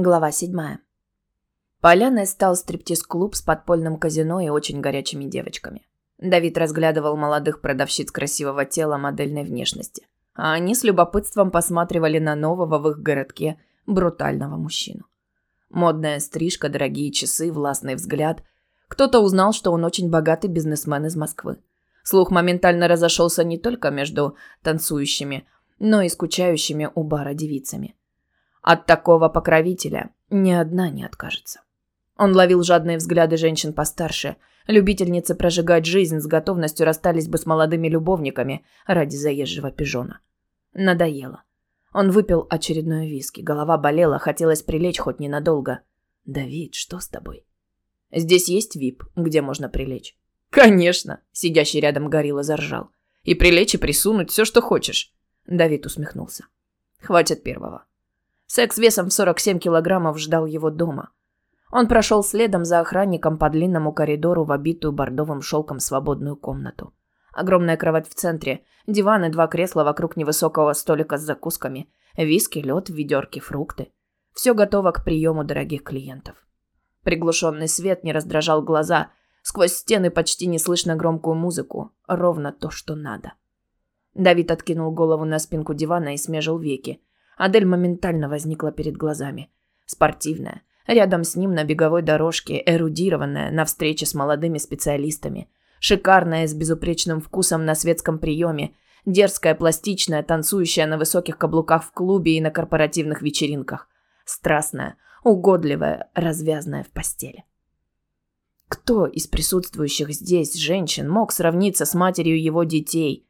Глава 7. Поляной стал стриптиз-клуб с подпольным казино и очень горячими девочками. Давид разглядывал молодых продавщиц красивого тела модельной внешности, а они с любопытством посматривали на нового в их городке брутального мужчину. Модная стрижка, дорогие часы, властный взгляд. Кто-то узнал, что он очень богатый бизнесмен из Москвы. Слух моментально разошелся не только между танцующими, но и скучающими у бара девицами. От такого покровителя ни одна не откажется. Он ловил жадные взгляды женщин постарше. Любительницы прожигать жизнь с готовностью расстались бы с молодыми любовниками ради заезжего пижона. Надоело. Он выпил очередной виски. Голова болела, хотелось прилечь хоть ненадолго. «Давид, что с тобой?» «Здесь есть вип, где можно прилечь». «Конечно!» – сидящий рядом горилла заржал. «И прилечь, и присунуть, все, что хочешь». Давид усмехнулся. «Хватит первого. Секс весом в 47 килограммов ждал его дома. Он прошел следом за охранником по длинному коридору в обитую бордовым шелком свободную комнату. Огромная кровать в центре, диван и два кресла вокруг невысокого столика с закусками, виски, лед, ведерки, фрукты. Все готово к приему дорогих клиентов. Приглушенный свет не раздражал глаза, сквозь стены почти не слышно громкую музыку, ровно то, что надо. Давид откинул голову на спинку дивана и смежил веки, Адель моментально возникла перед глазами. Спортивная. Рядом с ним на беговой дорожке, эрудированная, на встрече с молодыми специалистами. Шикарная, с безупречным вкусом на светском приеме. Дерзкая, пластичная, танцующая на высоких каблуках в клубе и на корпоративных вечеринках. Страстная, угодливая, развязная в постели. Кто из присутствующих здесь женщин мог сравниться с матерью его детей?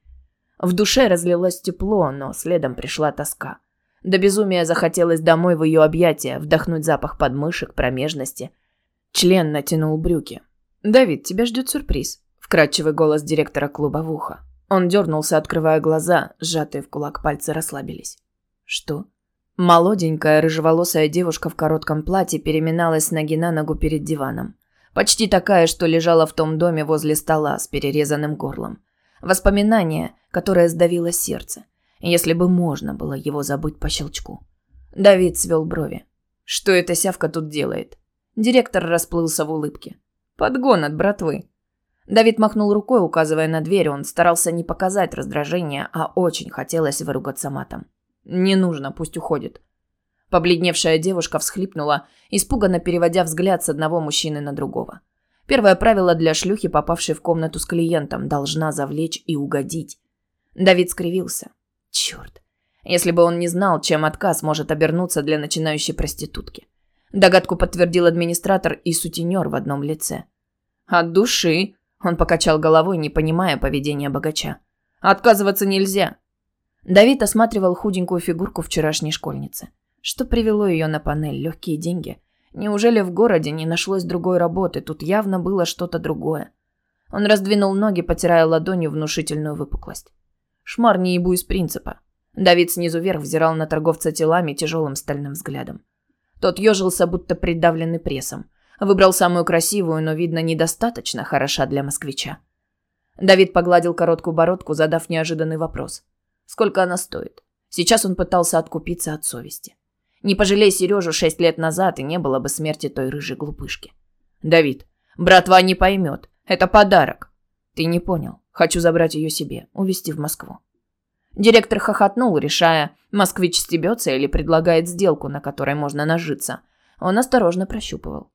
В душе разлилось тепло, но следом пришла тоска. До безумия захотелось домой в ее объятия, вдохнуть запах подмышек, промежности. Член натянул брюки. «Давид, тебя ждет сюрприз», – вкрадчивый голос директора клуба в ухо. Он дернулся, открывая глаза, сжатые в кулак пальцы расслабились. «Что?» Молоденькая, рыжеволосая девушка в коротком платье переминалась с ноги на ногу перед диваном. Почти такая, что лежала в том доме возле стола с перерезанным горлом. Воспоминание, которое сдавило сердце – если бы можно было его забыть по щелчку. Давид свел брови. Что эта сявка тут делает? Директор расплылся в улыбке. Подгон от братвы. Давид махнул рукой, указывая на дверь. Он старался не показать раздражения, а очень хотелось выругаться матом. Не нужно, пусть уходит. Побледневшая девушка всхлипнула, испуганно переводя взгляд с одного мужчины на другого. Первое правило для шлюхи, попавшей в комнату с клиентом, должна завлечь и угодить. Давид скривился. Черт. Если бы он не знал, чем отказ может обернуться для начинающей проститутки. Догадку подтвердил администратор и сутенер в одном лице. «От души», – он покачал головой, не понимая поведения богача. «Отказываться нельзя». Давид осматривал худенькую фигурку вчерашней школьницы. Что привело ее на панель? Легкие деньги? Неужели в городе не нашлось другой работы? Тут явно было что-то другое. Он раздвинул ноги, потирая ладонью внушительную выпуклость. Шмар не ебу из принципа. Давид снизу вверх взирал на торговца телами тяжелым стальным взглядом. Тот ежился, будто придавленный прессом. Выбрал самую красивую, но, видно, недостаточно хороша для москвича. Давид погладил короткую бородку, задав неожиданный вопрос. Сколько она стоит? Сейчас он пытался откупиться от совести. Не пожалей Сережу шесть лет назад, и не было бы смерти той рыжей глупышки. Давид, братва не поймет. Это подарок. Ты не понял. Хочу забрать ее себе, увезти в Москву. Директор хохотнул, решая, москвич стебется или предлагает сделку, на которой можно нажиться. Он осторожно прощупывал.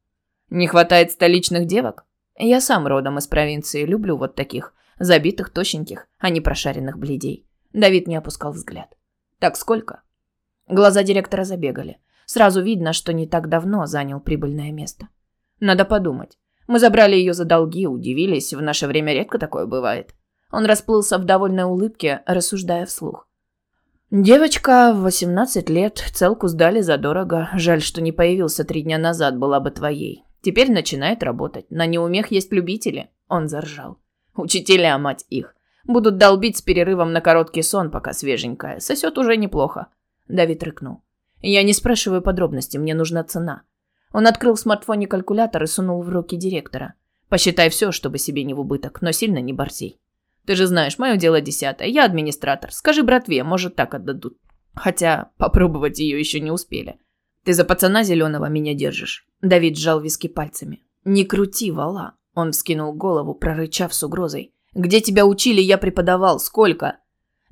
«Не хватает столичных девок? Я сам родом из провинции, люблю вот таких, забитых, тощеньких, а не прошаренных бледей». Давид не опускал взгляд. «Так сколько?» Глаза директора забегали. Сразу видно, что не так давно занял прибыльное место. «Надо подумать. Мы забрали ее за долги, удивились, в наше время редко такое бывает. Он расплылся в довольной улыбке, рассуждая вслух. Девочка в 18 лет, целку сдали задорого. Жаль, что не появился три дня назад, была бы твоей. Теперь начинает работать. На неумех есть любители. Он заржал. Учителя, мать их. Будут долбить с перерывом на короткий сон, пока свеженькая. Сосет уже неплохо. Давид рыкнул. Я не спрашиваю подробностей, мне нужна цена. Он открыл в смартфоне калькулятор и сунул в руки директора. Посчитай все, чтобы себе не в убыток, но сильно не борзей. Ты же знаешь, мое дело десятое. Я администратор. Скажи братве, может, так отдадут. Хотя попробовать ее еще не успели. Ты за пацана зеленого меня держишь. Давид сжал виски пальцами. Не крути, вала. Он вскинул голову, прорычав с угрозой. Где тебя учили, я преподавал. Сколько?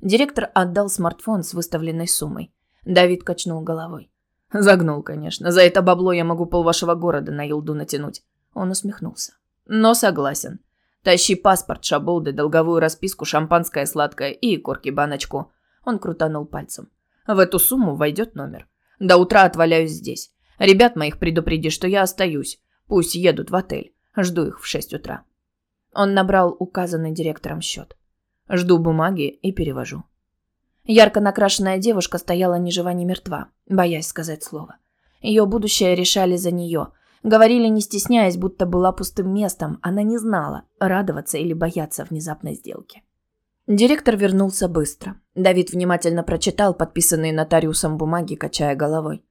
Директор отдал смартфон с выставленной суммой. Давид качнул головой. Загнул, конечно. За это бабло я могу пол вашего города на елду натянуть. Он усмехнулся. Но согласен. Тащи паспорт, шаболды, долговую расписку, шампанское сладкое и корки баночку. Он крутанул пальцем. В эту сумму войдет номер. До утра отваляюсь здесь. Ребят моих предупреди, что я остаюсь. Пусть едут в отель. Жду их в шесть утра. Он набрал указанный директором счет. Жду бумаги и перевожу. Ярко накрашенная девушка стояла ни жива, ни мертва, боясь сказать слово. Ее будущее решали за нее. Говорили, не стесняясь, будто была пустым местом. Она не знала, радоваться или бояться внезапной сделки. Директор вернулся быстро. Давид внимательно прочитал подписанные нотариусом бумаги, качая головой.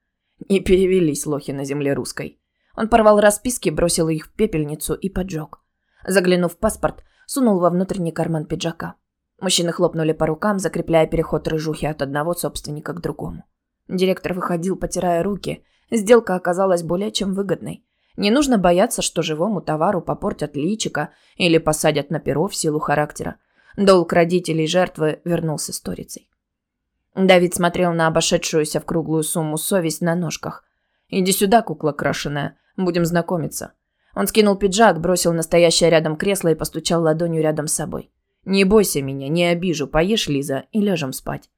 И перевелись лохи на земле русской. Он порвал расписки, бросил их в пепельницу и поджег. Заглянув в паспорт, сунул во внутренний карман пиджака. Мужчины хлопнули по рукам, закрепляя переход рыжухи от одного собственника к другому. Директор выходил, потирая руки. Сделка оказалась более чем выгодной. Не нужно бояться, что живому товару попортят личика или посадят на перо в силу характера. Долг родителей жертвы вернулся сторицей. Давид смотрел на обошедшуюся в круглую сумму совесть на ножках. «Иди сюда, кукла крашеная. Будем знакомиться». Он скинул пиджак, бросил настоящее рядом кресло и постучал ладонью рядом с собой. «Не бойся меня, не обижу. Поешь, Лиза, и ляжем спать».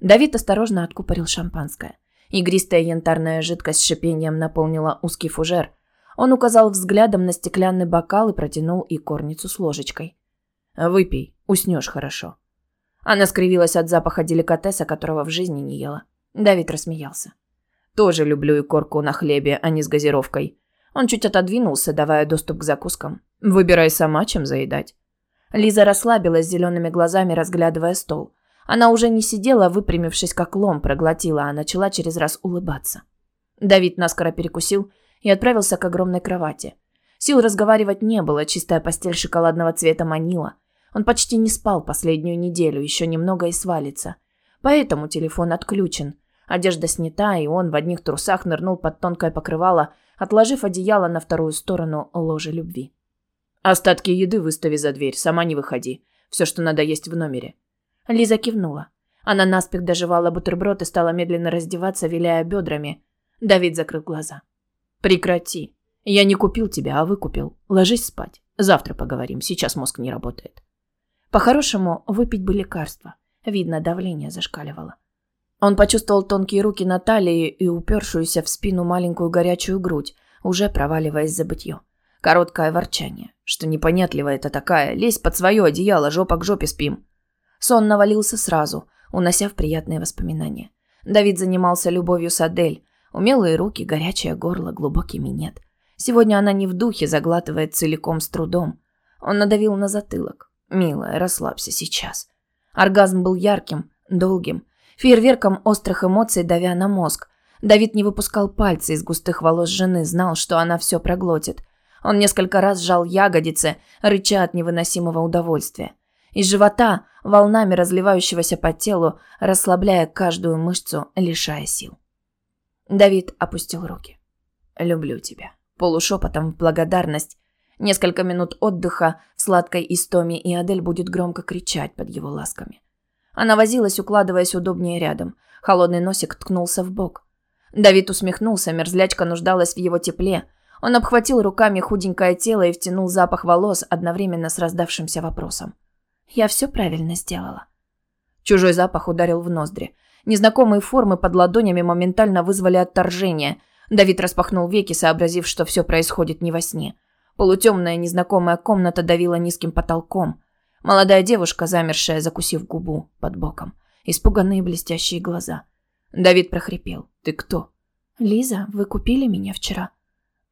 Давид осторожно откупорил шампанское. Игристая янтарная жидкость с шипением наполнила узкий фужер. Он указал взглядом на стеклянный бокал и протянул и корницу с ложечкой. Выпей, уснешь хорошо». Она скривилась от запаха деликатеса, которого в жизни не ела. Давид рассмеялся. «Тоже люблю и корку на хлебе, а не с газировкой». Он чуть отодвинулся, давая доступ к закускам. «Выбирай сама, чем заедать». Лиза расслабилась зелеными глазами, разглядывая стол. Она уже не сидела, выпрямившись, как лом проглотила, а начала через раз улыбаться. Давид наскоро перекусил и отправился к огромной кровати. Сил разговаривать не было, чистая постель шоколадного цвета манила – он почти не спал последнюю неделю, еще немного и свалится. Поэтому телефон отключен. Одежда снята, и он в одних трусах нырнул под тонкое покрывало, отложив одеяло на вторую сторону ложа любви. «Остатки еды выстави за дверь, сама не выходи. Все, что надо есть в номере». Лиза кивнула. Она наспех доживала бутерброд и стала медленно раздеваться, виляя бедрами. Давид закрыл глаза. «Прекрати. Я не купил тебя, а выкупил. Ложись спать. Завтра поговорим, сейчас мозг не работает». По-хорошему, выпить бы лекарство. Видно, давление зашкаливало. Он почувствовал тонкие руки Натальи и упершуюся в спину маленькую горячую грудь, уже проваливаясь за бытье. Короткое ворчание. Что непонятливо это такая. Лезь под свое одеяло, жопа к жопе спим. Сон навалился сразу, унося в приятные воспоминания. Давид занимался любовью с Адель. Умелые руки, горячее горло, глубокий минет. Сегодня она не в духе, заглатывает целиком с трудом. Он надавил на затылок. «Милая, расслабься сейчас». Оргазм был ярким, долгим, фейерверком острых эмоций давя на мозг. Давид не выпускал пальцы из густых волос жены, знал, что она все проглотит. Он несколько раз сжал ягодицы, рыча от невыносимого удовольствия. Из живота, волнами разливающегося по телу, расслабляя каждую мышцу, лишая сил. Давид опустил руки. «Люблю тебя». Полушепотом в благодарность Несколько минут отдыха в сладкой истоме, и Адель будет громко кричать под его ласками. Она возилась, укладываясь удобнее рядом. Холодный носик ткнулся в бок. Давид усмехнулся, мерзлячка нуждалась в его тепле. Он обхватил руками худенькое тело и втянул запах волос одновременно с раздавшимся вопросом. «Я все правильно сделала». Чужой запах ударил в ноздри. Незнакомые формы под ладонями моментально вызвали отторжение. Давид распахнул веки, сообразив, что все происходит не во сне. Полутемная незнакомая комната давила низким потолком. Молодая девушка, замершая, закусив губу под боком. Испуганные блестящие глаза. Давид прохрипел. «Ты кто?» «Лиза, вы купили меня вчера?»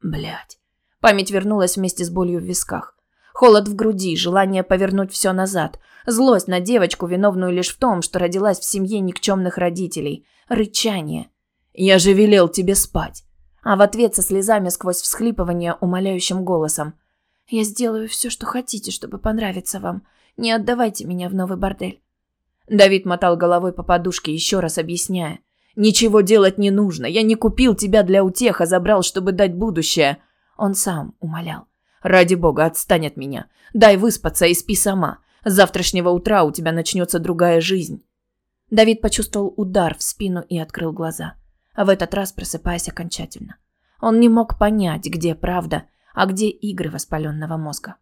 Блять. Память вернулась вместе с болью в висках. Холод в груди, желание повернуть все назад. Злость на девочку, виновную лишь в том, что родилась в семье никчемных родителей. Рычание. «Я же велел тебе спать!» а в ответ со слезами сквозь всхлипывание умоляющим голосом. «Я сделаю все, что хотите, чтобы понравиться вам. Не отдавайте меня в новый бордель». Давид мотал головой по подушке, еще раз объясняя. Ничего делать не нужно. Я не купил тебя для утех, а забрал, чтобы дать будущее. Он сам умолял. Ради бога, отстань от меня. Дай выспаться и спи сама. С завтрашнего утра у тебя начнется другая жизнь. Давид почувствовал удар в спину и открыл глаза. А в этот раз просыпаясь окончательно. Он не мог понять, где правда, а где игры воспаленного мозга.